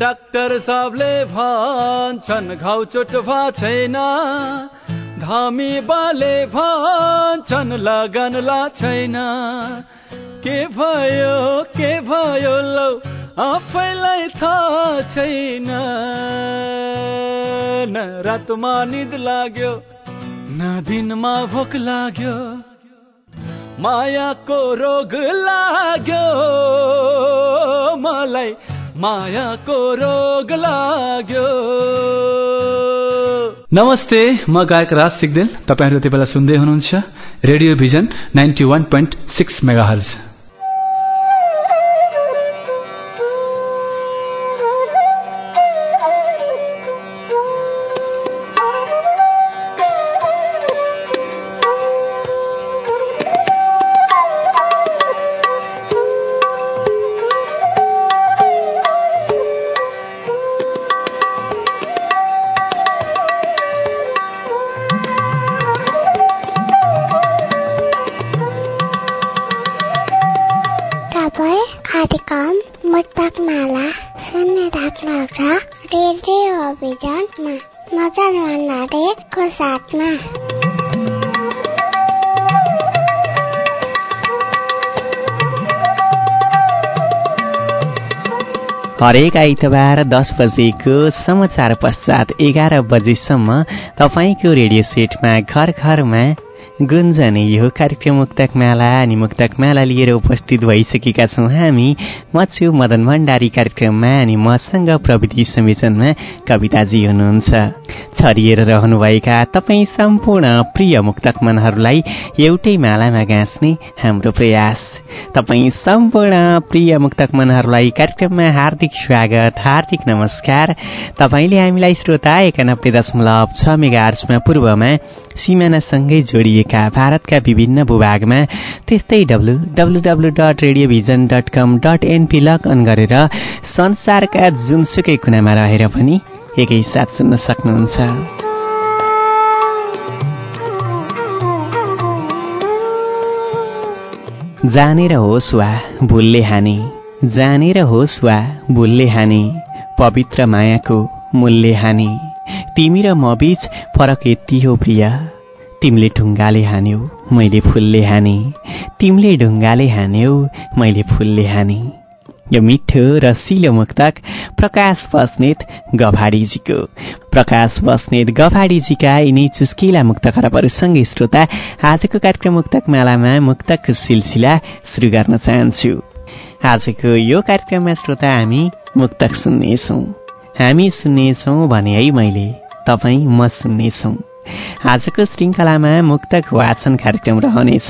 Doctor सबले भन्छन् घाउ चोट भा छैन। धामी बाले भन्छन् लगन ला छैन। के भयो के भयो लौ आफैलाई थाहा छैन। न रातमा निद लाग्यो न दिनमा भोक लाग्यो। मायाको रोग लाग्यो। मलाई मायाको रोग लाग्यो। नमस्ते म गायक राज सिग्देल। तपाईँहरू यति बेला सुन्दै हुनुहुन्छ radio vision ninety one point six megahertz हरेक आइतबार दस बजेको समाचार पश्चात एघार बजेसम्म तपाईँको रेडियो सेटमा घर घरमा गुन्जने यो कार्यक्रम मुक्तक माला अनि मुक्तक माला लिएर उपस्थित भइसकेका छौँ हामी म छु मदन भण्डारी कार्यक्रममा अनि मसँग प्रविधि संयोजनमा कविताजी हुनुहुन्छ। छरिएर रहनुभएका तपाईँ सम्पूर्ण प्रिय मुक्तक मनहरूलाई एउटै मालामा गाँच्ने हाम्रो प्रयास। तपाईँ सम्पूर्ण प्रिय मुक्तक मनहरूलाई कार्यक्रममा हार्दिक स्वागत हार्दिक नमस्कार। तपाईँले हामीलाई श्रोता एकानब्बे दशमलव छ मेगा आर्चमा पूर्वमा सिमानासँगै जोडिएका भारतका विभिन्न भूभागमा त्यस्तै W W W dot radio vision dot com dot NP log on गरेर संसारका जुनसुकै कुनामा रहेर पनि एकैसाथ सुन्न सक्नुहुन्छ। जानेर होस् वा भुलले हाने जानेर होस् वा भुलले हाने पवित्र मायाको मूल्य हाने। तिमी र म बीच फरक यति हो प्रिय। तिमीले ढुङ्गाले हान्यौ मैले फुलले हाने। तिमीले ढुङ्गाले हान्यौ मैले फुलले हाने। यो मिठो रसिलो मुक्तक प्रकाश बस्नेत गभाडीजीको। प्रकाश बस्नेत गभाडीजीका यिनी चुस्किला मुक्त खराबहरूसँगै श्रोता आजको कार्यक्रम मुक्तक मालामा मुक्तक सिलसिला सुरु गर्न चाहन्छु। आजको यो कार्यक्रममा श्रोता हामी मुक्तक सुन्नेछौँ। हामी सुन्नेछौँ भने है मैले तपाईँ म सुन्नेछौँ। आजको श्रृङ्खलामा मुक्तक वाचन कार्यक्रम रहनेछ।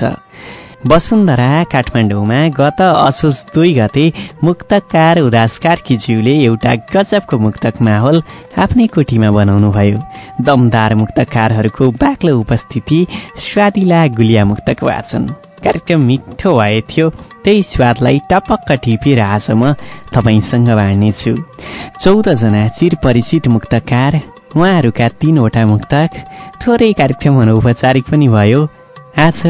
वसुन्धरा काठमाडौँमा गत असोज दुई गते मुक्तकार उदास कार्कीज्यूले एउटा गजबको मुक्तक माहौल आफ्नै कोठीमा बनाउनुभयो। दमदार मुक्तकारहरूको बाक्लो उपस्थिति स्वादिला गुलिया मुक्तक वाचन। कार्यक्रम मिठो भए थियो। त्यही स्वादलाई टपक्क टिपेर आज म तपाईँसँग बाँड्नेछु। चौधजना चिरपरिचित मुक्तकार उहाँहरूका तीनवटा मुक्तक थोरै कार्यक्रम अनौपचारिक पनि भयो। आज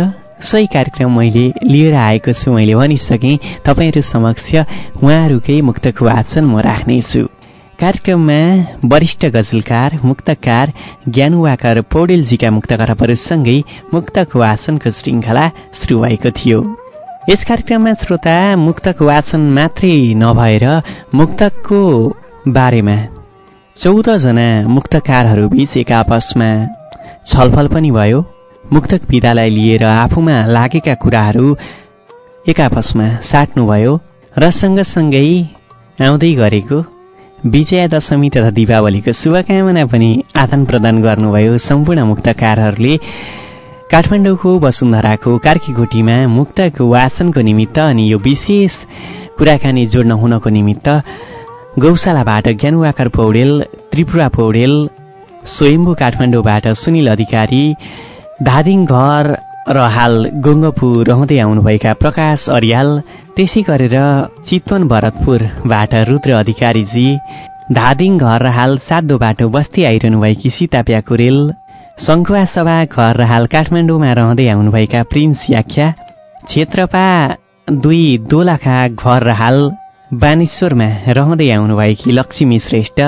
सोही कार्यक्रम मैले लिएर आएको छु मैले भनिसकेँ। तपाईँहरू समक्ष उहाँहरूकै मुक्तक वाचन म राख्नेछु। कार्यक्रममा वरिष्ठ गजलकार मुक्तकार ज्ञानुवाकर पौडेलजीका मुक्त खराबहरूसँगै मुक्तक वाचनको श्रृङ्खला सुरु भएको थियो। यस कार्यक्रममा श्रोता मुक्तक वाचन मात्रै नभएर मुक्तकको बारेमा चौधजना मुक्तकारहरू बिच एक आपसमा छलफल पनि भयो। मुक्तक विधालाई लिएर आफूमा लागेका कुराहरू एक आपसमा साट्नुभयो र सँगसँगै आउँदै गरेको विजया दशमी तथा दिपावलीको शुभकामना पनि आदान प्रदान गर्नुभयो। सम्पूर्ण मुक्तकारहरूले काठमाडौँको वसुन्धराको कार्कीकोटीमा मुक्तको वाचनको निमित्त अनि यो विशेष कुराकानी जोड्न हुनको निमित्त गौशालाबाट ज्ञानुवाकर पौडेल त्रिपुरा पौडेल स्वयम्भू काठमाडौँबाट सुनिल अधिकारी धादिङ घर र हाल गोङ्गपु रहँदै आउनुभएका प्रकाश अरियाल त्यसै गरेर चितवन भरतपुरबाट रुद्र अधिकारीजी धादिङ घर हाल सातो बाटो बस्ती आइरहनुभएकी सीता प्याकुरेल सङ्खुवा सभा घर हाल काठमाडौँमा रहँदै आउनुभएका प्रिन्स याख्या क्षेत्रपा दुई दोलाखा घर हाल बानेश्वरमा रहँदै आउनुभएकी लक्ष्मी श्रेष्ठ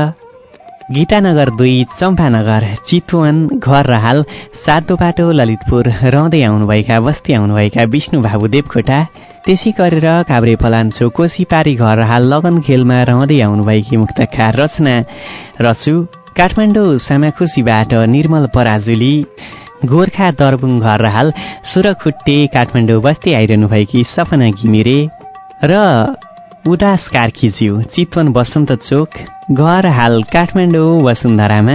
गीतानगर दुई चम्पानगर चितवन घर र हाल सातो बाटो ललितपुर रहँदै आउनुभएका बस्ती आउनुभएका विष्णु बाबु देवकोटा त्यसै गरेर काभ्रे पलाञ्चो कोसीपारी घर र हाल लगन खेलमा रहँदै आउनुभएकी मुक्तकार रचना रचु काठमाडौँ सामाखुसीबाट निर्मल पराजुली गोर्खा दरबुङ घर र हाल सुरखुट्टे काठमाडौँ बस्ती आइरहनुभएकी सपना घिमिरे र उदास कार्कीज्यू चितवन बसन्त चोक घर हाल काठमाडौँ वसुन्धरामा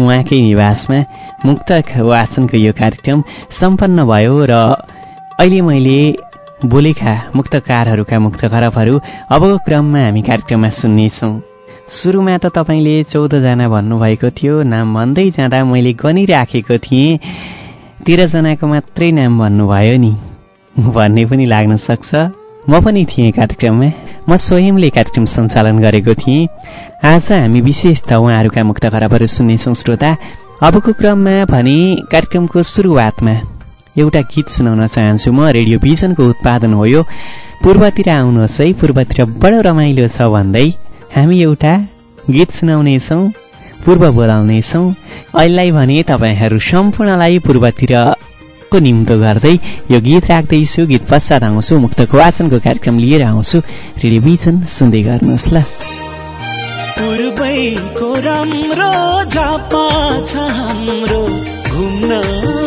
उहाँकै निवासमा मुक्तक वाचनको यो कार्यक्रम सम्पन्न भयो र अहिले मैले बोलेका मुक्तकारहरूका मुक्त खरबहरू अबको क्रममा हामी कार्यक्रममा सुन्नेछौँ। सुरुमा त तपाईँले चौधजना भन्नुभएको थियो नाम भन्दै जाँदा मैले गनिराखेको थिएँ। तेह्रजनाको मात्रै नाम भन्नुभयो नि। भन्ने पनि लाग्न सक्छ। म पनि थिएँ कार्यक्रममा। म स्वयंले कार्यक्रम सञ्चालन गरेको थिएँ। आज हामी विशेष त उहाँहरूका मुक्त खराबहरू सुन्नेछौँ श्रोता। अबको क्रममा भने कार्यक्रमको सुरुवातमा एउटा गीत सुनाउन चाहन्छु म। रेडियो भिजनको उत्पादन हो यो। पूर्वतिर आउनुहोस् है। पूर्वतिर बडो रमाइलो छ भन्दै हामी एउटा गीत सुनाउनेछौँ पूर्व बोलाउनेछौँ। अहिलेलाई भने तपाईँहरू सम्पूर्णलाई पूर्वतिर को निम्तो गर्दै यो गीत राख्दैछु गीत पश्चात आउँछु मुक्तको वाचनको कार्यक्रम लिएर आउँछु। टेलिभिजन सुन्दै गर्नुहोस् ल राम्रो छ हाम्रो घुम्न।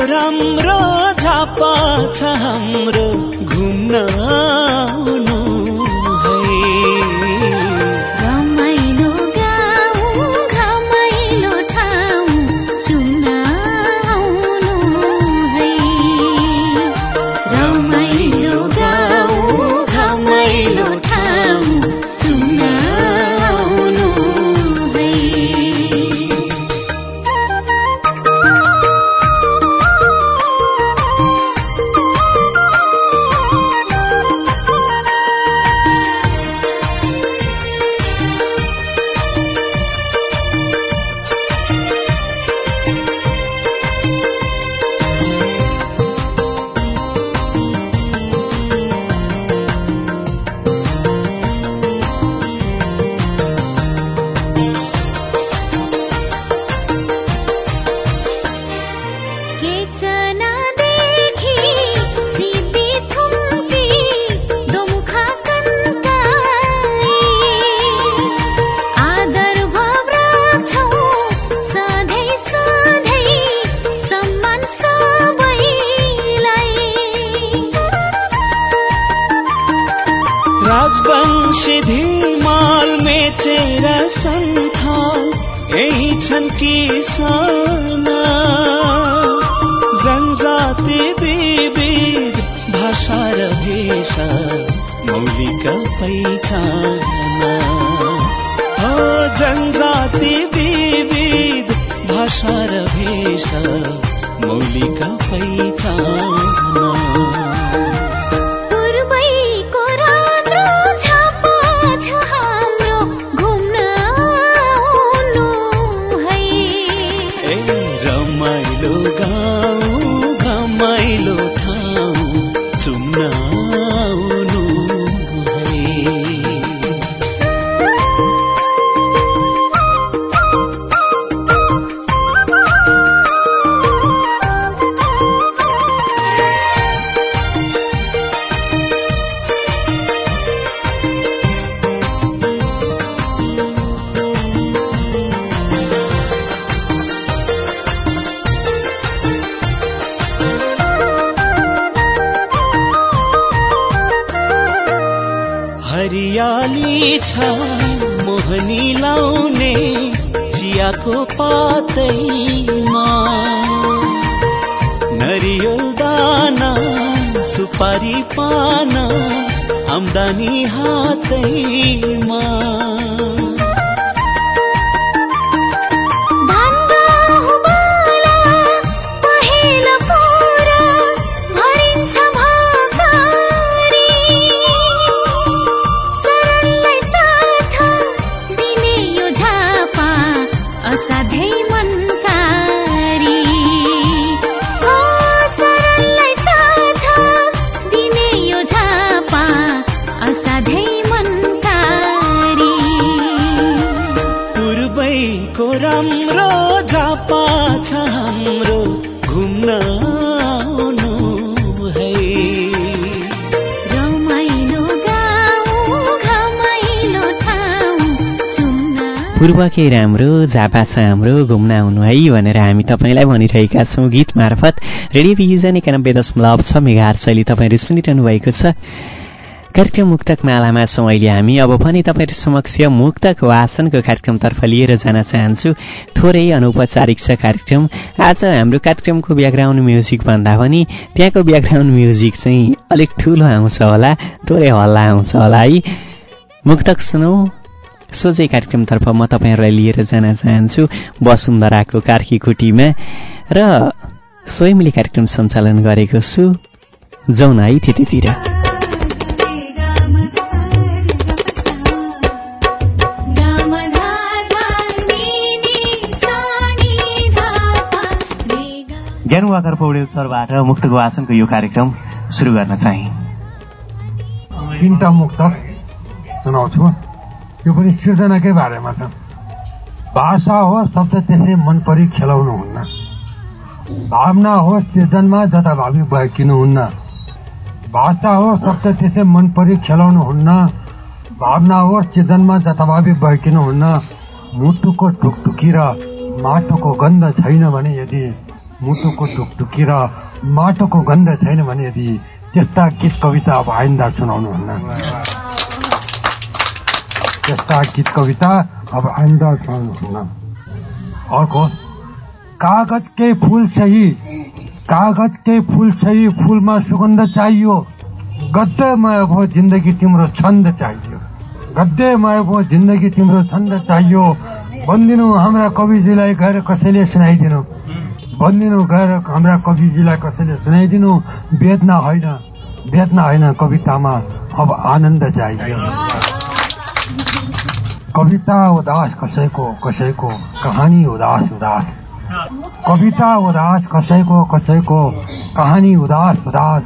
राम्रो झापा छ हाम्रो घुम्न। रभेष परिपाना आम्दानी हातैमा। पूर्वकै राम्रो झापा छ हाम्रो घुम्न आउनु है भनेर हामी तपाईँलाई भनिरहेका छौँ गीत मार्फत। रेडियो भिजन एकानब्बे दशमलव छ मेगार शैली तपाईँहरू सुनिरहनु भएको छ। कार्यक्रम मुक्तक मालामा छौँ अहिले हामी। अब पनि तपाईँहरू समक्ष मुक्तक वासनको कार्यक्रमतर्फ लिएर जान चाहन्छु। थोरै अनौपचारिक छ कार्यक्रम। आज हाम्रो कार्यक्रमको ब्याकग्राउन्ड म्युजिक भन्दा पनि त्यहाँको ब्याकग्राउन्ड म्युजिक चाहिँ अलिक ठुलो आउँछ होला थोरै हल्ला आउँछ होला है। मुक्तक सुनौ। सोझै कार्यक्रमतर्फ म तपाईँहरूलाई लिएर जान चाहन्छु वसुन्धराको कार्की कुटीमा र स्वयंले कार्यक्रम सञ्चालन गरेको छु जाउन है त्यतितिर ज्ञानवाकर पौडेल सरबाट मुक्तको वाचनको यो कार्यक्रम सुरु गर्न चाहे। तिनवटा मुक्त सुनाउँछु त्यो पनि सिर्जनाकै बारेमा छ। भाषा हो शब्द त्यसै मन परि खेलाउनुहुन्न। भावना हो सिर्जनमा जताभावी भइकिनुहुन्न भाषा हो शब्द त्यसै मन परि खेलाउनुहुन्न। भावना हो सिर्जनमा जताभावी भइकिनुहुन्न मुटुको ढुकढुकी र माटोको गन्ध छैन भने यदि मुटुको ढुकढुकी र माटोको गन्ध छैन भने यदि त्यस्ता गीत कविता अब आइन्दा सुनाउनुहुन्न। त्यस्ता गीत कविता अब आइन्दा हुन्न अर्को कागजकै फुल सही कागजकै फुल सही फुलमा सुगन्ध चाहियो गद्यमय भयो जिन्दगी तिम्रो छन्द चाहियो गद्यमय भयो जिन्दगी तिम्रो छन्द चाहियो भनिदिनु हाम्रा कविजीलाई गएर कसैले सुनाइदिनु भनिदिनु गएर हाम्रा कविजीलाई कसैले सुनाइदिनु वेदना होइन वेदना होइन कवितामा अब आनन्द चाहियो कविता उदास कसैको कसैको कहानी उदास उदास कविता उदास कसैको कसैको कहानी उदास उदास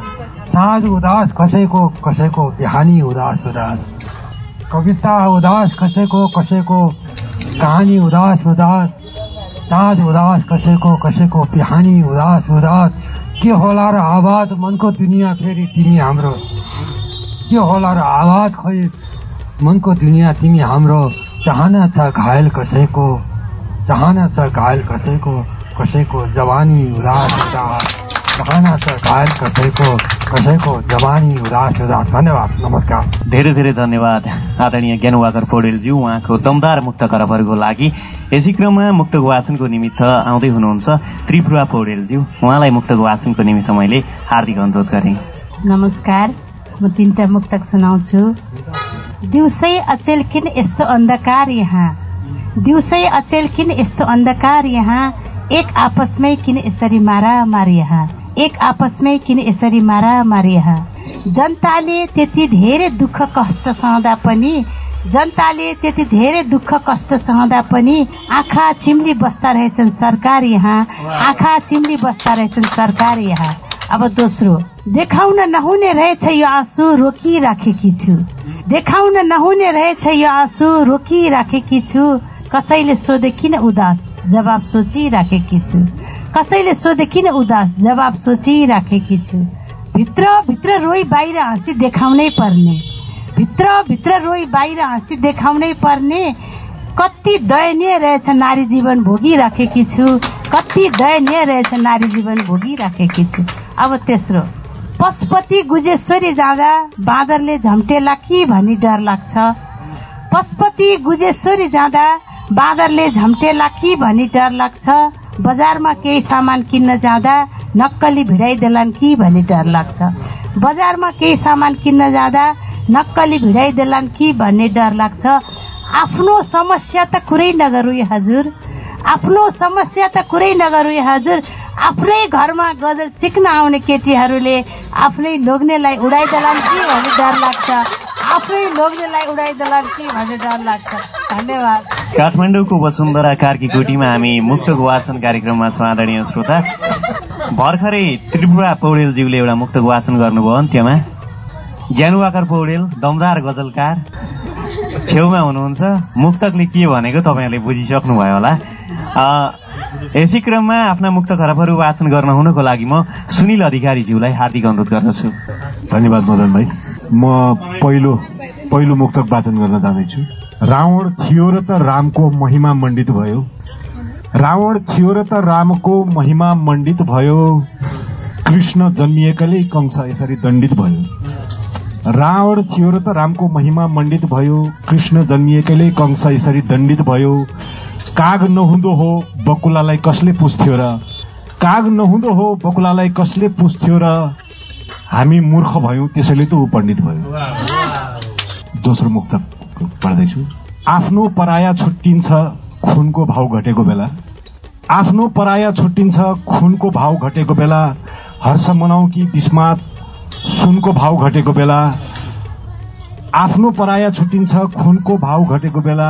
साँझ उदास कसैको कसैको बिहानी उदास उदास कविता उदास कसैको कसैको कहानी उदास उदास साँझ उदास कसैको कसैको बिहानी उदास उदास के होला र आवाज मनको दुनियाँ फेरि तिमी हाम्रो के होला र आवाज खोइ मनको दुनियाँ तिमी हाम्रो चाहना छ घायल कसैको चाहना छ घायल कसैको कसैको जवानी उदास चाहना छ घायल कसैको कसैको जवानी उदास उदास धन्यवाद नमस्कार। धेरै धेरै धन्यवाद। आदरणीय ज्ञानवाकर पौडेलज्यू उहाँको दमदार मुक्त करबहरूको लागि। यसै क्रममा मुक्त वाचनको निमित्त आउँदै हुनुहुन्छ त्रिपुरा पौडेलज्यू। उहाँलाई मुक्त वाचनको निमित्त मैले हार्दिक अनुरोध गरेँ। नमस्कार। म तिनवटा मुक्तक सुनाउँछु। दिउँसै अचेल किन यस्तो अन्धकार यहाँ? दिउँसै अचेल किन यस्तो अन्धकार यहाँ? एक आपसमै किन यसरी मारामार यहाँ? एक आपसमै किन यसरी मारामार यहाँ? जनताले त्यति धेरै दुःख कष्ट सहँदा पनि जनताले त्यति धेरै दुःख कष्ट सहँदा पनि आँखा चिम्ली बस्दा रहेछन् सरकार यहाँ। आँखा चिम्ली बस्दा रहेछन् सरकार यहाँ। अब दोस्रो देखाउन नहुने रहेछ यो आँसु रोकिराखेकी छु। देखाउन नहुने रहेछ यो आँसु रोकिराखेकी छु। कसैले सोधे किन उदास? जवाब सोचिराखेकी छु। कसैले सोधे किन उदास? जवाब सोचिराखेकी छु। भित्र भित्र रोई बाहिर हाँसी देखाउनै पर्ने। भित्र भित्र रोई बाहिर हाँसी देखाउनै पर्ने। कति दयनीय रहेछ नारी जीवन भोगिराखेकी छु। कति दयनीय रहेछ नारी जीवन भोगिराखेकी छु। अब तेस्रो। पशुपति गुजेश्वरी जाँदा बाँदरले झम्टेला कि भनी डर लाग्छ? पशुपति गुजेश्वरी जाँदा बाँदरले झम्टेला कि भनी डर लाग्छ? बजारमा केही सामान किन्न जाँदा नक्कली भिडाइदेलान् कि भनी डर लाग्छ? बजारमा केही सामान किन्न जाँदा नक्कली भिडाइदेलान् कि भन्ने डर लाग्छ? आफ्नो समस्या त कुरै नगरौँ हजुर। आफ्नो समस्या त कुरै नगरौँ हजुर। आफ्नै घरमा गजल चिक्न आउने केटीहरूले आफ्नै लोग्नेलाई उडाइदेलान् कि भन्ने डर लाग्छ। आफै लोग्नेलाई उडाइदेलान् कि भन्ने डर लाग्छ। धन्यवाद। काठमाडौँको वसुन्धरा कार्की कोटीमा हामी मुक्तको वाचन कार्यक्रममा आदरणीय श्रोता भर्खरै त्रिपुरा पौडेलज्यूले एउटा मुक्तको वाचन गर्नुभयो अन्त्यमा। ज्ञानुवाकर पौडेल दमदार गजलकार छेउमा हुनुहुन्छ। मुक्तकले के भनेको तपाईँहरूले बुझिसक्नुभयो होला। यसै क्रममा आफ्ना मुक्त खराबहरू वाचन गर्न हुनको लागि म सुनिल अधिकारीज्यूलाई हार्दिक अनुरोध गर्दछु। धन्यवाद मदन भाइ। म पहिलो पहिलो मुक्तक वाचन गर्न जाँदैछु। रावण थियो र त रामको महिमा मण्डित भयो। रावण थियो र त रामको महिमा मण्डित भयो। कृष्ण जन्मिएकाले कंस यसरी दण्डित भयो। रावण थियो र त रामको महिमा मण्डित भयो। कृष्ण जन्मिएकैले कंस यसरी दण्डित भयो। काग नहुँदो हो बकुलालाई कसले पुस्थ्यो र? काग नहुँदो हो बकुलालाई कसले पुस्थ्यो र? हामी मूर्ख भयौं त्यसैले त ऊ पण्डित भयो। दोस्रो मुक्त पढ्दैछु। आफ्नो पराया छुट्टिन्छ खुनको भाउ घटेको बेला। आफ्नो पराया छुट्टिन्छ खुनको भाउ घटेको बेला। हर्ष मनाउ कि विस्मात सुनको भाउ घटेको बेला। आफ्नो पराया छुट्टिन्छ खुनको भाउ घटेको बेला।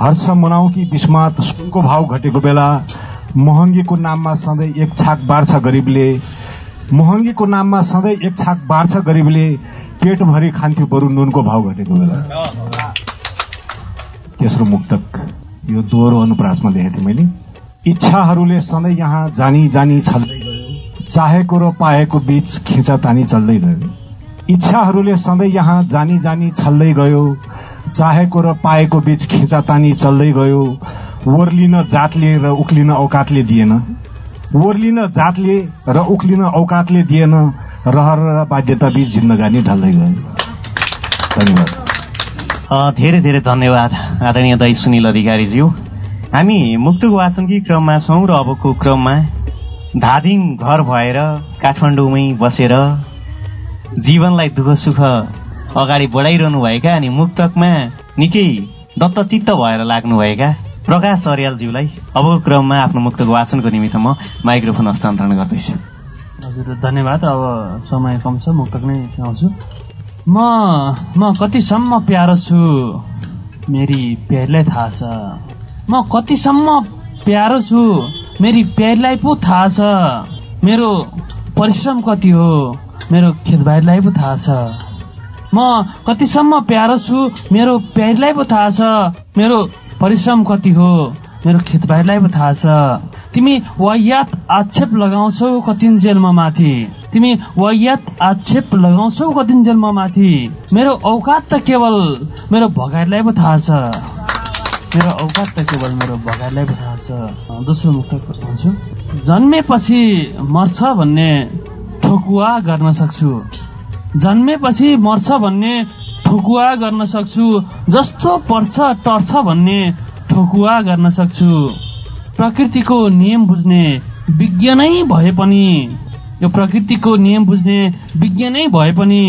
हर्ष मनाउ कि विस्मात सुनको भाउ घटेको बेला महँगीको नाममा सधैँ एक छाक बाँड्छ गरिबले महँगीको नाममा सधैँ एक छाक बाँड्छ गरिबले पेटभरि खान्थ्यो बरु नुनको भाउ घटेको बेला। तेस्रो मुक्तक यो दोहोरो अनुप्रासमा लेखेको थिएँ मैले। इच्छाहरूले सधैँ यहाँ जानी जानी छल्दै गयो। चाहेको र पाएको बीच खिचातानी चल्दै गयो। इच्छाहरूले सधैँ यहाँ जानी जानी छल्दै गयो। चाहेको र पाएको बीच खिचातानी चल्दै गयो। ओर्लिन जातले र उक्लिन औकातले दिएन। ओर्लिन जातले र उक्लिन औकातले दिएन। रहर र बाध्यता बीच जिन्दगानी ढल्दै गयो। धन्यवाद। धेरै धेरै धन्यवाद। आदरणीय दही सुनिल अधिकारीज्यू। हामी मुक्तक वाचनकै क्रममा छौँ र अबको क्रममा धादिङ घर भएर काठमाडौँमै बसेर जीवनलाई दुःख सुख अगाडि बढाइरहनुभएका अनि मुक्तकमा निकै दत्तचित्त भएर लाग्नुभएका प्रकाश अर्यालज्यूलाई अबको क्रममा आफ्नो मुक्तक वाचनको निमित्त म माइक्रोफोन हस्तान्तरण गर्दैछु। हजुर धन्यवाद। अब समय कम छ मुक्तक नै आउँछु। म म कतिसम्म प्यारो छु? मेरी प्यारलाई थाहा छ। म कतिसम्म प्यारो छु? मेरी प्यारलाई पो थाहा छ। मेरो परिश्रम कति हो? मेरो खेतबारीलाई पो थाहा छ। म कतिसम्म प्यारो छु मेरो प्यारलाई पो थाहा छ। मेरो परिश्रम कति हो मेरो खेतबारीलाई पो थाहा छ। तिमी वायात आक्षेप लगाउँछौ कतिन्जेलमा माथि। तिमी वायात आक्षेप लगाउँछौ कतिन्जेलमा माथि। मेरो औकात त केवल मेरो भगाइलाई पो थाहा छ। मेरो औकात त केवल मेरो भगाइलाई पो थाहा छ। दोस्रो मुक्त भन्छु जन्मेपछि मर्छ भन्ने ठोकुवा गर्न सक्छु। जन्मेपछि मर्छ भन्ने ठोकुवा गर्न सक्छु जस्तो पर्छ टर्छ भन्ने ठोकुवा गर्न सक्छु। प्रकृतिको नियम बुझ्ने विज्ञ नै भए पनि यो प्रकृतिको नियम बुझ्ने विज्ञ नै भए पनि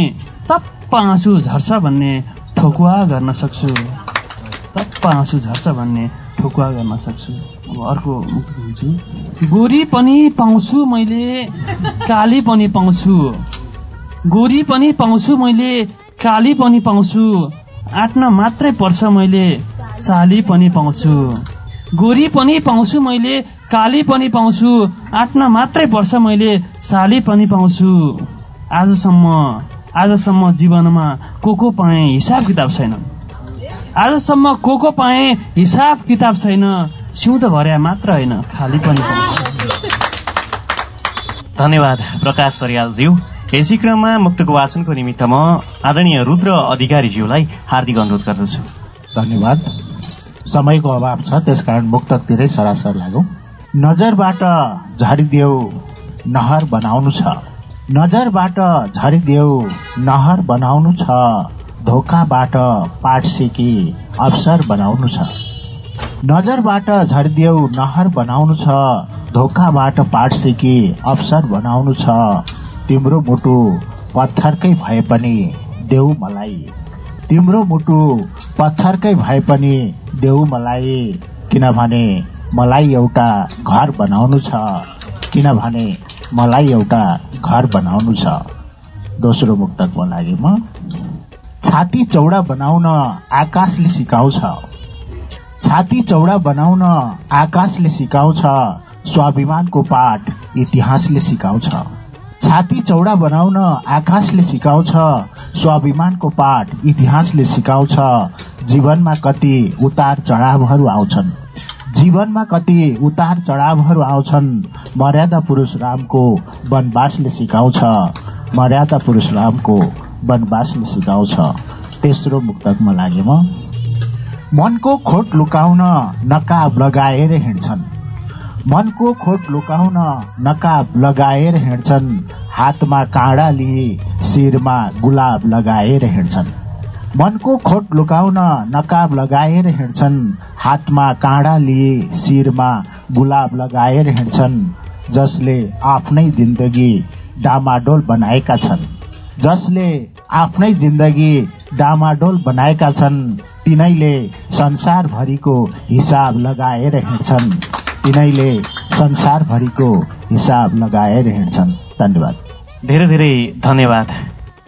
तप्प आँसु झर्छ भन्ने ठोकुवा गर्न सक्छु। तप्प आँसु झर्छ भन्ने ठोकुवा गर्न सक्छु। अब अर्को गोरी पनि पाउँछु मैले काली पनि पाउँछु। गोरी पनि पाउँछु मैले काली पनि पाउँछु। आँट्न मात्रै पर्छ मैले साली पनि पाउँछु। गोरी पनि पाउँछु मैले काली पनि पाउँछु। आँट्न मात्रै पर्छ मैले साली पनि पाउँछु। आजसम्म आजसम्म जीवनमा को को पाएँ हिसाब किताब छैन। आजसम्म को को पाएँ हिसाब किताब छैन। सिउँदो भर्या मात्र होइन खाली पनि धन्यवाद प्रकाश सरियालज्यू। यसै क्रममा मुक्तको वाचनको निमित्त म आदरणीय रुद्र अधिकारीज्यूलाई हार्दिक अनुरोध गर्दछु। धन्यवाद। समयको अभाव छ त्यसकारण मुक्तकतिरै सरासर लागौँ। नजरबाट झरिदेऊ नहर बनाउनु छ। नजरबाट झरिदेऊ नहर बनाउनु छ। धोकाबाट पाठ सिकी अवसर बनाउनु छ। नजरबाट झरिदेऊ नहर बनाउनु छ। धोकाबाट पाठ सिकी अवसर बनाउनु छ। तिम्रो मुटु पत्थरकै भए पनि देऊ मलाई। तिम्रो मुटु पत्थरकै भए पनि देऊ मलाई किनभने मलाई एउटा घर बनाउनु छ। किनभने मलाई एउटा घर बनाउनु छ। दोस्रो मुक्तकमा लागि म छाती चौडा बनाउन आकाशले सिकाउँछ। छाती चौडा बनाउन आकाशले सिकाउँछ। स्वाभिमानको पाठ इतिहासले सिकाउँछ। छाती चौडा बनाउन आकाशले सिकाउँछ स्वाभिमानको पाठ इतिहासले सिकाउँछ। जीवनमा कति उतार चढावहरू आउँछन्। जीवनमा कति उतार चढावहरू आउँछन् मर्यादा पुरुष रामको वनवासले सिकाउँछ। मर्यादा पुरुष रामको वनवासले सिकाउँछ। तेस्रो मुक्तकमा लागे म। मनको खोट लुकाउन नकाब लगाएर हिँड्छन्। मनको खोट लुकाउन नकाब लगाएर हिँड्छन्। हातमा काँडा लिए शिरमा गुलाब लगाएर हिँड्छन्। मनको खोट लुकाउन नकाब लगाएर हिँड्छन्। हातमा काँडा लिए शिरमा गुलाब लगाएर हिँड्छन्। जसले आफ्नै जिन्दगी डामाडोल बनाएका छन्। जसले आफ्नै जिन्दगी डामाडोल बनाएका छन्। तिनैले संसारभरिको हिसाब लगाएर हिँड्छन्। तिनैले संसारभरिको हिसाब लगाएर हिँड्छन्। धन्यवाद। धेरै धेरै धन्यवाद।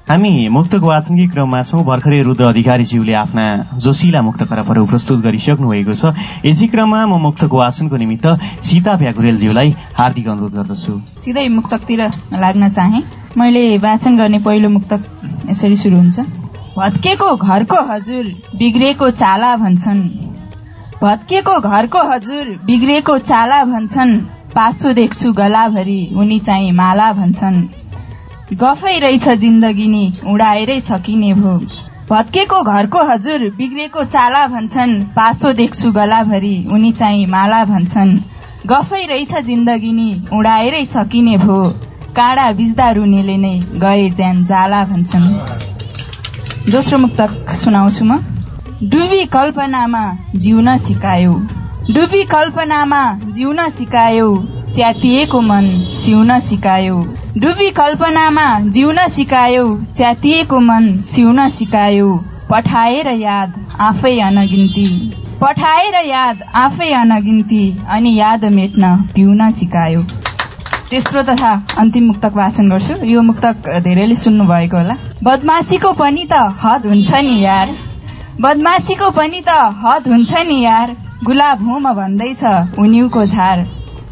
हामी मुक्तक वाचनकै क्रममा छौँ। भर्खरै रुद्र अधिकारीज्यूले आफ्ना जोसिला मुक्त खराबहरू प्रस्तुत गरिसक्नु भएको छ। यसै क्रममा म मुक्तक वाचनको निमित्त सीता भ्याकुरेलज्यूलाई हार्दिक अनुरोध गर्दछु। सिधै मुक्तकतिर लाग्न चाहे। मैले वाचन गर्ने पहिलो मुक्तक यसरी सुरु हुन्छ। भत्केको घरको हजुर बिग्रेको चाला भन्छन्। भत्केको घरको हजुर बिग्रेको चाला भन्छन् पासो देख्छु गलाभरि उनी चाहिँ माला भन्छन्। गफै रहेछ जिन्दगी नि उडाएरै सकिने भो। भत्केको घरको हजुर बिग्रेको चाला भन्छन् पासो देख्छु गलाभरि उनी चाहिँ माला भन्छन्। गफै रहेछ जिन्दगी नि उडाएरै सकिने भो। काँडा बिज्दा रुनेले नै गए ज्यान जाला भन्छन्। दोस्रो मुक्तक सुनाउँछु म। डुबी कल्पनामा जिउन सिकायो। डुबी कल्पनामा जिउन सिकायो। च्यातिएको मन सिउन सिकायो। डुबी कल्पनामा जिउन सिकायो। च्यातिएको मन सिउन सिकायो। पठाएर याद आफै अनगिन्ती। पठाएर याद आफै अनगिन्ती अनि याद मेट्न पिउन सिकायो। तेस्रो तथा अन्तिम मुक्तक वाचन गर्छु। यो मुक्तक धेरैले सुन्नु भएको होला। बदमासीको पनि त हद हुन्छ नि यार। बदमासीको पनि त हद हुन्छ नि यार। गुलाब हुँ म भन्दैछ उनिउको झार।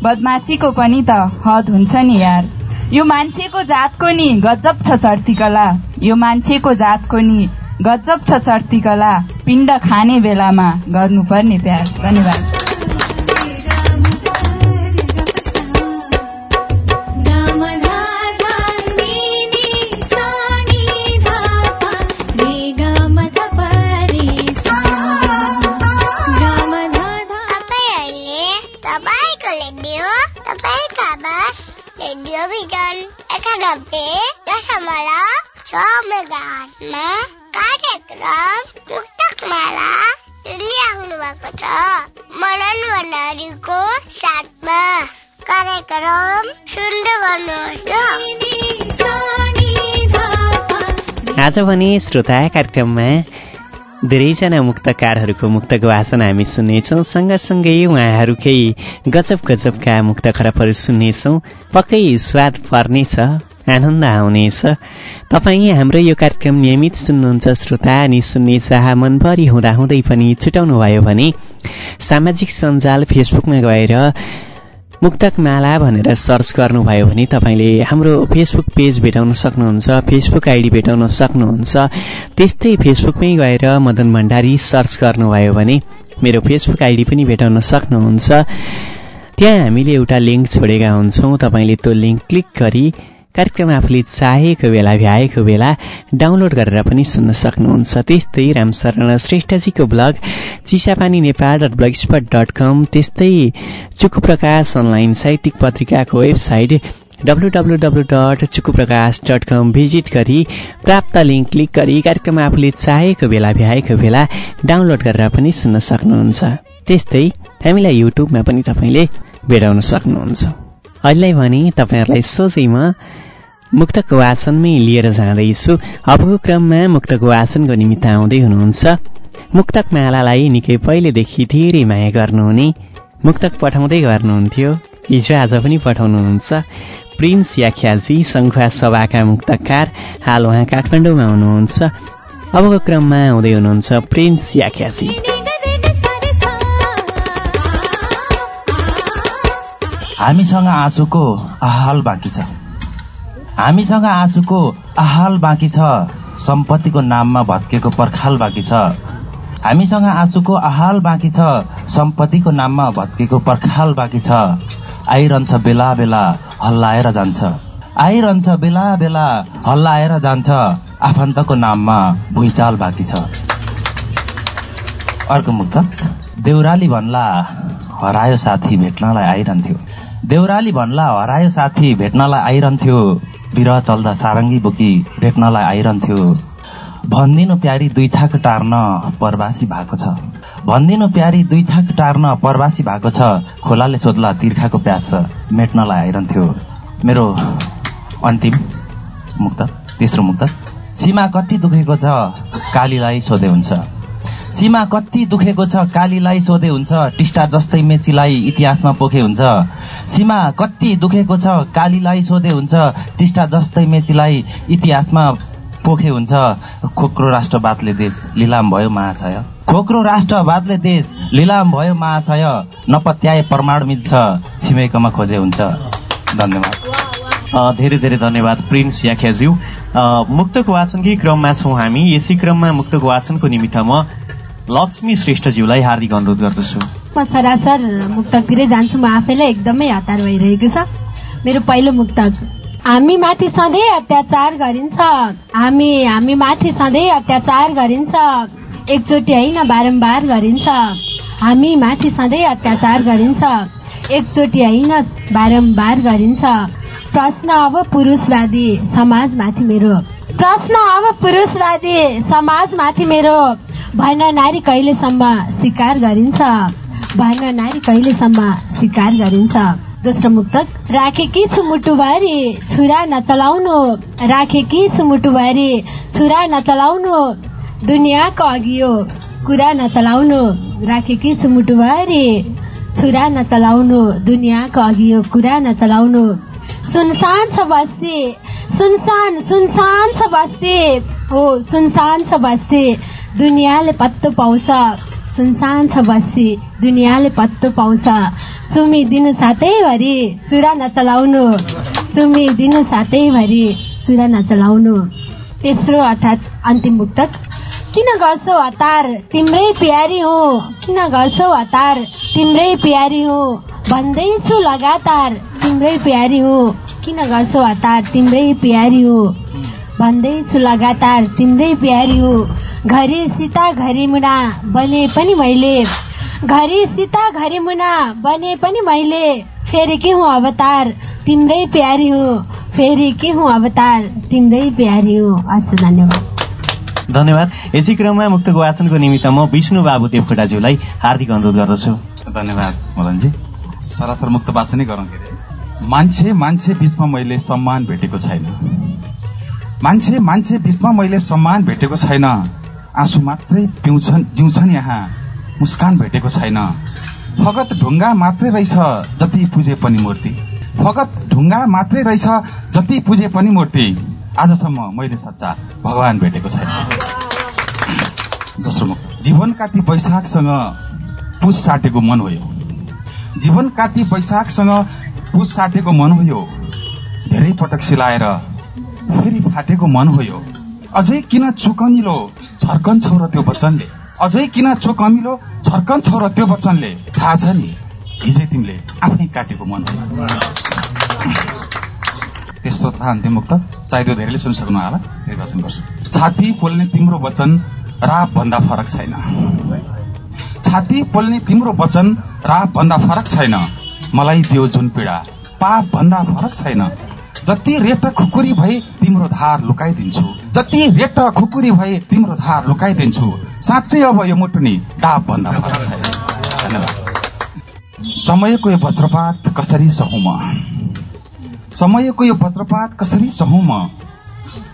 बदमासीको पनि त हद हुन्छ नि यार। यो मान्छेको जातको नि गजब छ चर्ती कला यो मान्छेको जातको नि गजब छ चर्ती कला पिण्ड खाने बेलामा गर्नुपर्ने प्यार। धन्यवाद। एकानब्बे कार्यक्रम मुक्तकमाला सुनिराख्नु भएको छ गर्नुहोस् आज भने श्रोता कार्यक्रममा धेरैजना मुक्तकारहरूको मुक्तक वाचन हामी सुन्नेछौँ। सँगसँगै उहाँहरूकै गजब गजबका मुक्त खराबहरू सुन्नेछौँ। पक्कै स्वाद पर्नेछ आनन्द आउनेछ। तपाईँ हाम्रो यो कार्यक्रम नियमित सुन्नुहुन्छ श्रोता अनि सुन्ने चाह मनभरि हुँदाहुँदै पनि छुटाउनु भयो भने सामाजिक सञ्जाल फेसबुकमा गएर मुक्तक माला भनेर सर्च गर्नुभयो भने तपाईँले हाम्रो फेसबुक पेज भेटाउन सक्नुहुन्छ फेसबुक आइडी भेटाउन सक्नुहुन्छ। त्यस्तै फेसबुकमै गएर मदन भण्डारी सर्च गर्नुभयो भने मेरो फेसबुक आइडी पनि भेटाउन सक्नुहुन्छ। त्यहाँ हामीले एउटा लिङ्क छोडेका हुन्छौँ। तपाईँले त्यो लिङ्क क्लिक गरी कार्यक्रम आफूले चाहेको बेला भ्याएको बेला डाउनलोड गरेर पनि सुन्न सक्नुहुन्छ। त्यस्तै Ramsharan श्रेष्ठजीको blog Chisapani Nepal dot blogspot dot com त्यस्तै चुकु प्रकाश अनलाइन साहित्यिक पत्रिकाको website W W W dot Chukuprakash dot com visit गरी प्राप्त लिङ्क क्लिक गरी कार्यक्रम आफूले चाहेको बेला भ्याएको बेला डाउनलोड गरेर पनि सुन्न सक्नुहुन्छ। त्यस्तै हामीलाई युट्युबमा पनि तपाईँले भेटाउन सक्नुहुन्छ। अहिले भने तपाईँहरूलाई सोझैमा मुक्तक वाचनमै लिएर जाँदैछु। अबको क्रममा मुक्तक वाचनको निमित्त आउँदै हुनुहुन्छ। मुक्तक मालालाई निकै पहिलेदेखि धेरै माया गर्नुहुने। मुक्तक पठाउँदै गर्नुहुन्थ्यो। हिजो आज पनि पठाउनुहुन्छ। प्रिन्स याख्याजी सङ्खुवा सभाका मुक्तकार हाल उहाँ काठमाडौँमा हुनुहुन्छ। अबको क्रममा आउँदै हुनुहुन्छ प्रिन्स याख्याजी। हामीसँग आँसुको आहाल बाँकी छ। हामीसँग आँसुको आहाल बाँकी छ। सम्पत्तिको नाममा भत्केको पर्खाल बाँकी छ। हामीसँग आँसुको आहाल बाँकी छ। सम्पत्तिको नाममा भत्केको पर्खाल बाँकी छ। आइरहन्छ बेला बेला हल्लाएर जान्छ। आइरहन्छ बेला बेला हल्लाएर जान्छ। आफन्तको नाममा भुइँचाल बाँकी छ। अर्को मुक्त। देउराली भन्ला हरायो साथी भेट्नलाई आइरहन्थ्यो। देउराली भन्ला हरायो साथी भेट्नलाई आइरहन्थ्यो। बिरह चल्दा सारङ्गी बोकी भेट्नलाई आइरहन्थ्यो। भनिदिनु प्यारी दुई छाक टार्न परवासी भएको छ। भनिदिनु प्यारी दुई छाक टार्न परवासी भएको छ। खोलाले सोध्ला तिर्खाको प्यास मेट्नलाई आइरहन्थ्यो। मेरो अन्तिम मुक्त तेस्रो मुक्त। सीमा कति दुखेको छ? कालीलाई सोधे हुन्छ। सीमा कति दुखेको छ? कालीलाई सोधे हुन्छ। टिस्टा जस्तै मेचीलाई इतिहासमा पोखे हुन्छ। सीमा कति दुखेको छ कालीलाई सोधे हुन्छ टिस्टा जस्तै मेचीलाई इतिहासमा पोखे हुन्छ। खोक्रो राष्ट्रवादले देश लिलाम भयो महाशय। खोक्रो राष्ट्रवादले देश लिलाम भयो महाशय। नपत्याए प्रमाण मिल्छ छिमेकमा खोजे हुन्छ। धन्यवाद। धेरै धेरै धन्यवाद प्रिन्स याख्याज्यू। मुक्तक वाचनकै क्रममा छौँ हामी। यसै क्रममा मुक्तक वाचनको निमित्त म लक्ष्मी श्रेष्ठज्यूलाई हार्दिक अनुरोध गर्दछु। म सरासर मुक्तकतिरै जान्छु म आफैलाई एकदमै हतार भइरहेको छ। मेरो पहिलो मुक्तक हामी माथि सधैँ अत्याचार गरिन्छ। हामी हामी माथि सधैँ अत्याचार गरिन्छ। एकचोटि होइन बारम्बार गरिन्छ। हामी माथि सधैँ अत्याचार गरिन्छ। एकचोटि होइन बारम्बार गरिन्छ। प्रश्न अब पुरुषवादी समाजमाथि मेरो। प्रश्न अब पुरुषवादी समाजमाथि मेरो। भन नारी कहिलेसम्म स्वीकार गरिन्छ? भन नारी कहिलेसम्म स्वीकार गरिन्छ? दोस्रो मुक्तक राखेकी छु मुटुभरि छुरा नचलाउनु राखेकी छु मुटुभरि छुरा नचलाउनु दुनियाँको अघियो कुरा नचलाउनु राखेकी छु मुटुभरि छुरा नचलाउनु दुनियाँको अघियो कुरा नचलाउनु सुनसान छ बस्ती सुनसान सुनसान छ बस्ती। हो सुनसान छ बस्ती। दुनियाँले पत्तो पाउँछ सुनसान छ बस्ती दुनियाँले पत्तो पाउँछ सुमी दिनु सातैभरि चुरा नचलाउनु सुमी दिनु सातैभरि चुरा नचलाउनु तेस्रो अर्थात् अन्तिम मुक्तक किन गर्छौ हतार तिम्रै प्यारी हो किन गर्छौ हतार तिम्रै प्यारी हो भन्दैछु लगातार तिम्रै प्यारी हो किन गर्छौ हतार तिम्रै प्यारी हो भन्दैछु लगातार। तिम्रै प्यारी हो। घरि सीता घरि मुना बने पनि मैले। घरि सीता घरि मुना बने पनि मैले। फेरि के हुँ अवतार? तिम्रै प्यारी हो। फेरि के हुँ अवतार? तिम्रै प्यारी हो। हस् धन्यवाद। धन्यवाद। यसै क्रममा मुक्तक वाचनको निमित्त म विष्णु बाबु देवकोटाज्यूलाई हार्दिक अनुरोध गर्दछु। धन्यवाद मदनजी। सरासर मुक्त वाचनै गरौँ के अरे? मान्छे मान्छे बिचमा मैले सम्मान भेटेको छैन। मान्छे मान्छे बिचमा मैले सम्मान भेटेको छैन। आँसु मात्रै पिउँछन् जिउँछन् यहाँ। मुस्कान भेटेको छैन। फगत ढुङ्गा मात्रै रहेछ जति पुजे पनि मूर्ति। फगत ढुङ्गा मात्रै रहेछ जति पुजे पनि मूर्ति। आजसम्म मैले सच्चा भगवान भेटेको छैन। दोस्रो जीवन काटी वैशाखसँग पुस साटेको मन हो जीवन काटी वैशाखसँग पुस साटेको मन हो धेरै पटक सिलाएर फेरि फाटेको मन हो यो। अझै किन चोकमिलो छर्कन र त्यो वचनले? अझै किन चोकमिलो छर्कन र त्यो वचनले? थाहा छ नि हिजै तिमीले आफै काटेको मन हो। त्यस्तो अन्तिम मुक्त। सायद धेरैले सुनिसक्नु होला। फेरि वचन गर्छु। छाती पोल्ने तिम्रो वचन राप भन्दा फरक छैन। छाती पोल्ने तिम्रो वचन राप भन्दा फरक छैन। मलाई दियो जुन पीडा पाप भन्दा फरक छैन। जति रेट खुकुरी भए तिम्रो धार लुकाइदिन्छु। जति रेट खुकुरी भए तिम्रो धार लुकाइदिन्छु। साँच्चै अब यो मुटुनी डाप धन्यवाद। समयको यो वज्रपात कसरी सहौँ म समयको यो वज्रपात कसरी सहौँ म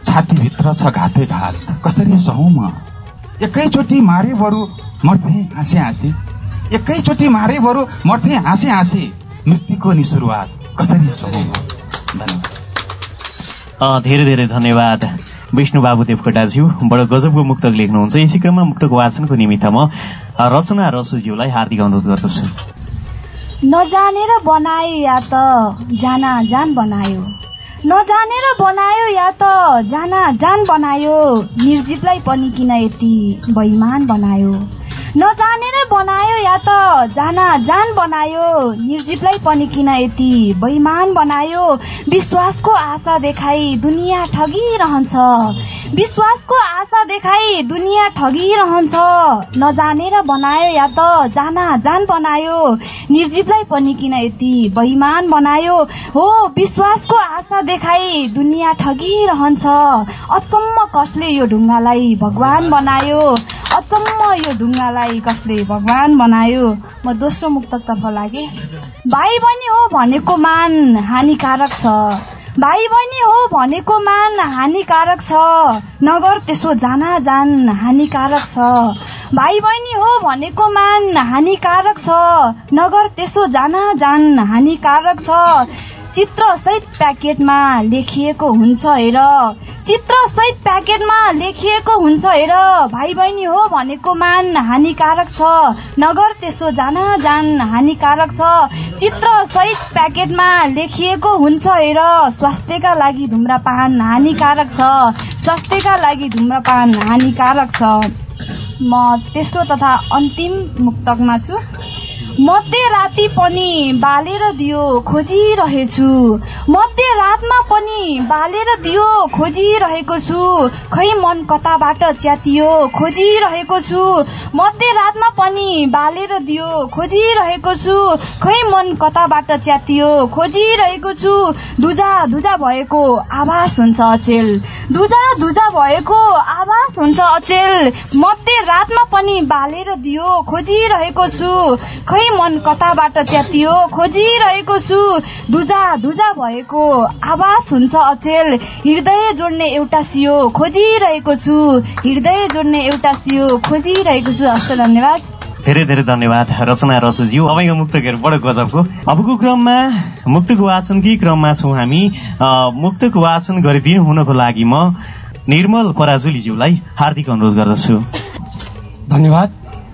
छातीभित्र छ घाते घात कसरी सहौँ म एकैचोटि मारे बरु मर्थे हाँसे हाँसे। एकैचोटि मारे बरु मर्थे हाँसे हाँसे। मृत्युको नि सुरुवात कसरी सहौँ म धेरै धेरै धन्यवाद विष्णु बाबु देवकोटाज्यू बडो गजबको मुक्तक लेख्नुहुन्छ। यसै क्रममा मुक्तक वाचनको निमित्त म रचना रसुज्यूलाई हार्दिक अनुरोध गर्दछु। नजानेर बनायो या त जाना जान बनायो। नजानेर बनायो या त जाना जान बनायो। निर्जीवलाई पनि किन यति बैमान बनायो? नजानेर बनायो या त? जाना जान बनायो। निर्जीवलाई पनि किन यति बैमान बनायो? विश्वासको आशा देखाई दुनियाँ ठगिरहन्छ। विश्वासको आशा देखाई दुनियाँ ठगिरहन्छ। नजानेर बनायो या त जाना जान बनायो। निर्जीवलाई पनि किन यति बैमान बनायो? हो विश्वासको आशा देखाई दुनियाँ ठगिरहन्छ। अचम्म कसले यो ढुङ्गालाई भगवान बनायो? अचम्म यो ढुङ्गालाई कसले भगवान बनायो? म दोस्रो मुक्ततर्फ लागे। भाइ बहिनी हो भनेको मान हानिकारक छ। भाइ बहिनी हो भनेको मान हानिकारक छ। नगर त्यसो जाना जान हानिकारक छ। भाइ बहिनी हो भनेको मान हानिकारक छ। नगर त्यसो जाना जान हानिकारक छ। चित्र सहित प्याकेटमा लेखिएको हुन्छ हेर। चित्र सहित प्याकेटमा लेखिएको हुन्छ हेर। भाइ बहिनी हो भनेको मान हानिकारक छ। नगर त्यसो जान जान हानिकारक छ। चित्र सहित प्याकेटमा लेखिएको हुन्छ हेर। स्वास्थ्यका लागि धुम्रपान हानिकारक छ। स्वास्थ्यका लागि धुम्रपान हानिकारक छ। म तेस्रो तथा अन्तिम मुक्तकमा छु। मध्य राति पनि बालेर दियो खोजिरहेछु। मध्य रातमा पनि बालेर दियो खोजिरहेको छु। खै मन कताबाट च्यातियो खोजिरहेको छु। मध्य रातमा पनि बालेर दियो खोजिरहेको छु। खै मन कताबाट च्यातियो खोजिरहेको छु। दुजा दुजा भएको आभास हुन्छ अचेल। दुजा दुजा भएको आभास हुन्छ अचेल। मध्य रातमा पनि बालेर दियो खोजिरहेको छु। खै मन कताबाट च्यातियो खोजिरहेको छु। दुजा दुजा भएको आवाज हुन्छ अचेल। हृदय जोड्ने एउटा सियो खोजिरहेको छु। हृदय जोड्ने एउटा सियो खोजिरहेको छु। हस्त धन्यवाद। धेरै धेरै धन्यवाद रचना रसुज्यू तपाईँको मुक्तकहरू बडो गजबको। अबको क्रममा मुक्तक वाचनकै क्रममा छौँ हामी? मुक्तक वाचन गरिदिनु हुनको लागि म निर्मल पराजुलीज्यूलाई हार्दिक अनुरोध गर्दछु। धन्यवाद।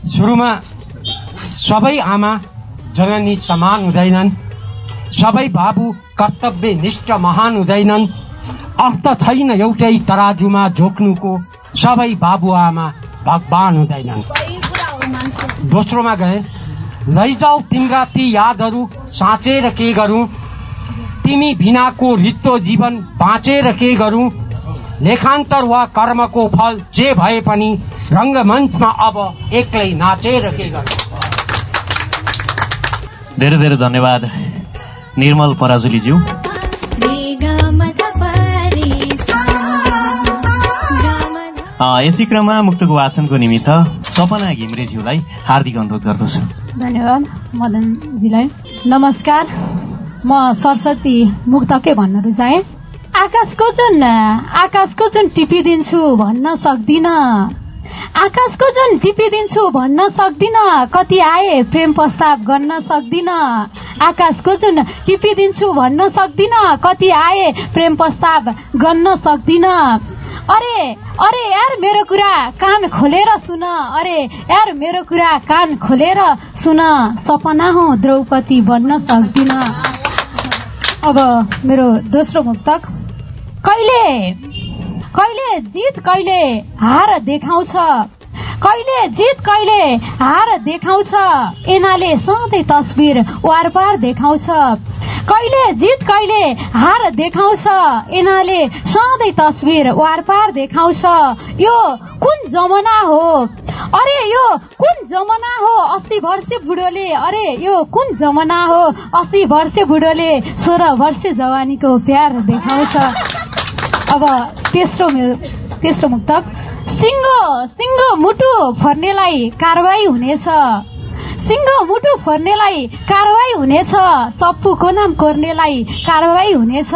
सुरुमा सबै आमा जननी समान हुँदैनन्। सबै बाबु कर्तव्यनिष्ठ महान हुँदैनन्। अर्थ छैन एउटै तराजुमा झोक्नुको। सबै बाबु आमा भगवान हुँदैनन्। दोस्रोमा गए। लैजाऊ तिम्रा ती यादहरू साँचेर के गरौँ? तिमी बिनाको रित्तो जीवन बाँचेर के गरौँ? लेखान्तर वा कर्मको फल जे भए पनि रङ्गमञ्चमा अब एक्लै नाचेर के गरौँ? धेरै धेरै धन्यवाद। निर्मल पराजुलीज्यू। यसै क्रममा मुक्तको वाचनको निमित्त सपना घिम्रेज्यूलाई हार्दिक अनुरोध गर्दछु। धन्यवाद मदनजीलाई। नमस्कार म सरस्वती मुक्तकै भन्न रुचाएँ आकाशको जुन आकाशको जुन टिपिदिन्छु भन्न सक्दिनँ। आकाशको जुन टिपिदिन्छु भन्न सक्दिन कति आए प्रेम प्रस्ताव गर्न सक्दिन। आकाशको जुन टिपिदिन्छु भन्न सक्दिन कति आए प्रेम प्रस्ताव गर्न सक्दिन। अरे अरे यार मेरो कुरा कान खोलेर सुन। अरे यार मेरो कुरा कान खोलेर सुन। सपना हो द्रौपदी बन्न सक्दिन। अब मेरो दोस्रो मुक्तक। कहिले? कहिले जित कहिले हार देखाउँछ। कहिले जित कहिले हार देखाउँछ। एनाले सधैँ तस्बिर वारपार देखाउँछ। कहिले जित कहिले हार देखाउँछ। एनाले सधैँ तस्बिर वारपार देखाउँछ। यो कुन जमाना हो? अरे यो कुन जमाना हो? अस्सी वर्षे बुढोले अरे यो कुन जमाना हो? अस्सी वर्षे बुढोले सोह्र वर्षे जवानीको प्यार देखाउँछ। अब तेस्रो मेरो तेस्रो मुक्तक। सिङ्गो सिङ्गो मुटु फर्नेलाई कारवाही हुनेछ। सिङ्गो मुटु फोर्नेलाई कारवाही हुनेछ। सप्पुको नाम कोर्नेलाई कारवाही हुनेछ।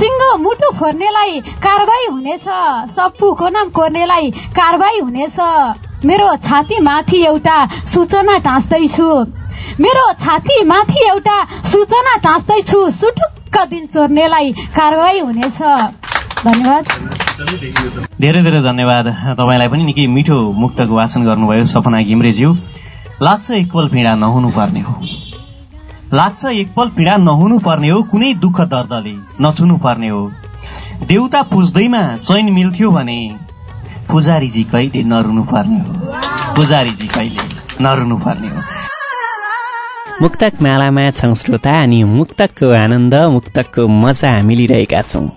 सिङ्गो मुटु फोर्नेलाई कारवाही हुनेछ। सप्पुको नाम कोर्नेलाई कारवाही हुनेछ। मेरो छाती माथि एउटा सूचना टाँच्दैछु मेरो छाती माथि एउटा सूचना टाँच्दैछु सुटुक्क दिल चोर्नेलाई कारवाही हुनेछ। धन्यवाद। धेरै धेरै धन्यवाद। तपाईँलाई पनि निकै मिठो मुक्तको वाचन गर्नुभयो सपना घिम्रेज्यू। लाग्छ एकपल पीडा नहुनु पर्ने हो। लाग्छ एकपल पीडा नहुनु पर्ने हो कुनै दुःख दर्दले नछुनु पर्ने हो। देउता पुज्दैमा चैन मिल्थ्यो भने पुजारीजी कहिले नरुनु पर्ने हो? पुजारीजी कहिले नरुनु पर्ने हो? मुक्तक मालामा छौँ श्रोता अनि मुक्तकको आनन्द मुक्तकको मजा हामी लिइरहेका छौँ।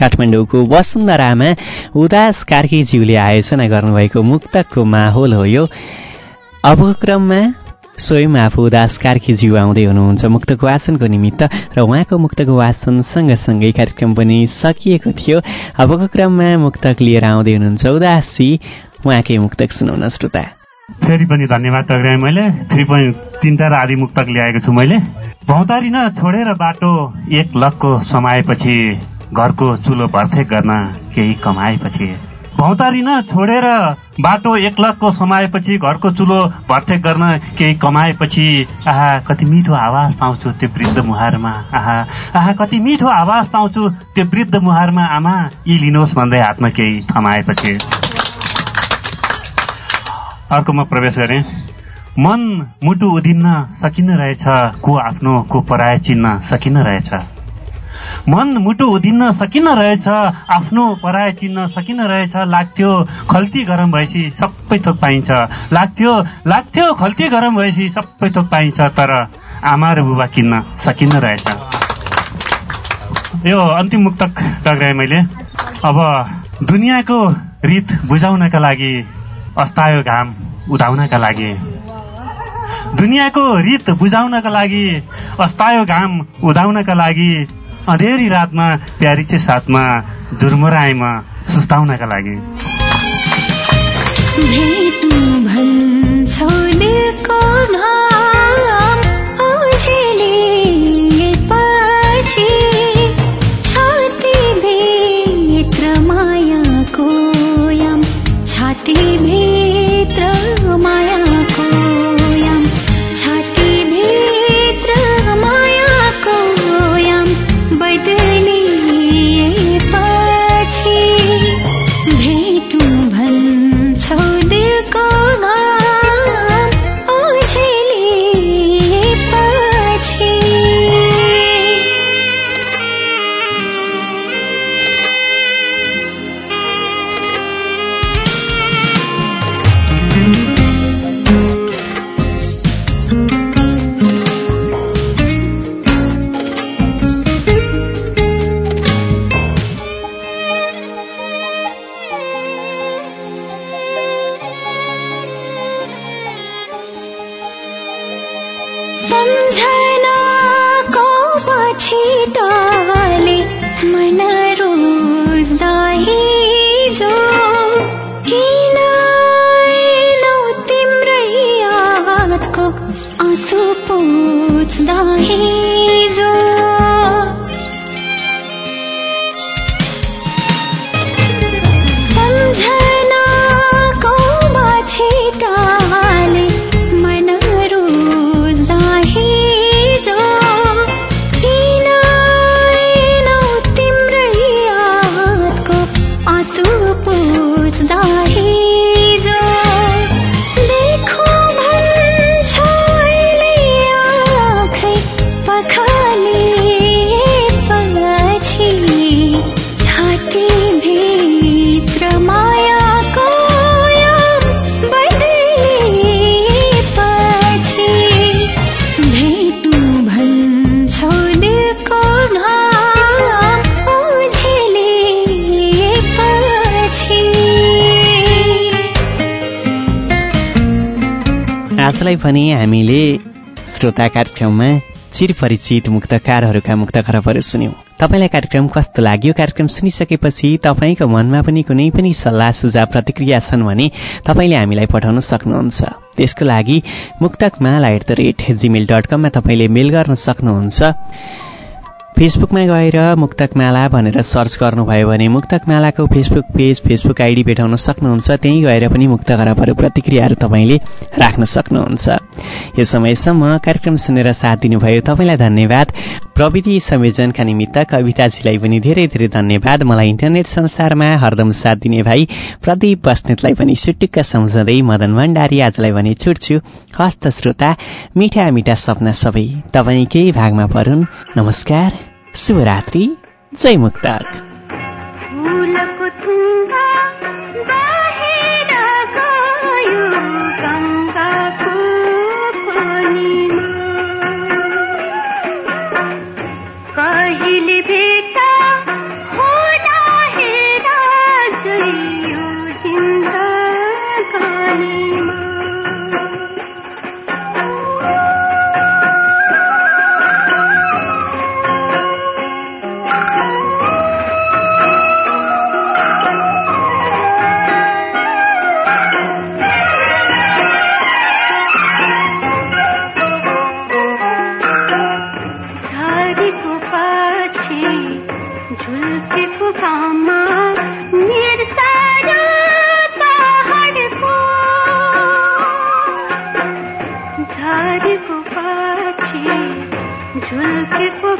काठमाडौँको वसुन्धरामा उदास कार्कीज्यूले आयोजना गर्नुभएको मुक्तकको माहौल हो यो। अबको क्रममा स्वयं आफू उदास कार्कीज्यू आउँदै हुनुहुन्छ मुक्तको वाचनको निमित्त र उहाँको मुक्तको वाचन सँगसँगै कार्यक्रम पनि सकिएको थियो। अबको क्रममा मुक्तक लिएर आउँदै हुनुहुन्छ उदासी। उहाँकै मुक्तक सुनाउन श्रोता। फेरि पनि धन्यवाद टक्राएँ मैले। फेरि पनि तिनवटा र आदि मुक्तक ल्याएको छु मैले। भौतारिन छोडेर बाटो एक लकको समाएपछि घरको चुलो भर्थे गर्न केही कमाएपछि। भौतारिन छोडेर बाटो एकलकको समाएपछि घरको चुलो भर्थे गर्न केही कमाएपछि। आहा कति मिठो आवाज पाउँछु त्यो वृद्ध मुहारमा आहा। आहा कति मिठो आवाज पाउँछु त्यो वृद्ध मुहारमा आमा। यी लिनुहोस् भन्दै हातमा केही थमाएपछि। अर्कोमा प्रवेश गरेँ। मन मुटु उधिन्न सकिन रहेछ को आफ्नो को पराय चिन्न सकिन रहेछ। मन मुटु उधिन्न सकिन रहेछ आफ्नो पराय चिन्न सकिन रहेछ लाग्थ्यो खल्ती गरम भएपछि सबै थोक पाइन्छ। लाग्थ्यो लाग्थ्यो खल्ती गरम भएपछि सबै थोक पाइन्छ तर आमा र बुबा किन्न सकिन रहेछ। यो अन्तिम मुक्तक टक्राएँ मैले। अब दुनियाँको रित बुझाउनका लागि अस्तायो घाम उदाउनका लागि। दुनियाँको रित बुझाउनका लागि अस्तायो घाम उदाउनका लागि अँधेरी रातमा प्यारीचे साथमा दुर्मुराइमा सुस्ताउनका लागि। पनि हामीले श्रोता कार्यक्रममा चिरपरिचित मुक्तकारहरूका मुक्त खरबहरू सुन्यौं। तपाईँलाई कार्यक्रम कस्तो लाग्यो? कार्यक्रम सुनिसकेपछि तपाईँको मनमा पनि कुनै पनि सल्लाह सुझाव प्रतिक्रिया छन् भने तपाईँले हामीलाई पठाउन सक्नुहुन्छ। त्यसको लागि Muktakmala at the rate gmail dot कममा तपाईँले मेल गर्न सक्नुहुन्छ। फेसबुकमा गएर मुक्तकमाला भनेर सर्च गर्नुभयो भने मुक्तकमालाको फेसबुक पेज फेसबुक आइडी भेटाउन सक्नुहुन्छ। त्यहीँ गएर पनि मुक्त खराबहरू प्रतिक्रियाहरू तपाईँले राख्न सक्नुहुन्छ। यो समयसम्म कार्यक्रम सुनेर साथ दिनुभयो। तपाईँलाई धन्यवाद। प्रविधि संयोजनका निमित्त कविताजीलाई पनि धेरै धेरै धन्यवाद। मलाई इन्टरनेट संसारमा हरदम साथ दिने भाइ प्रदीप बस्नेतलाई पनि सुटुक्क सम्झँदै मदन भण्डारी आजलाई भने छुट्छु। हस्त श्रोता मिठा मिठा सपना सबै तपाईँकै भागमा परुन्। नमस्कार। शुभरात्रि जय मुक्तक।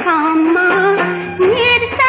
சாமா நேர்த்த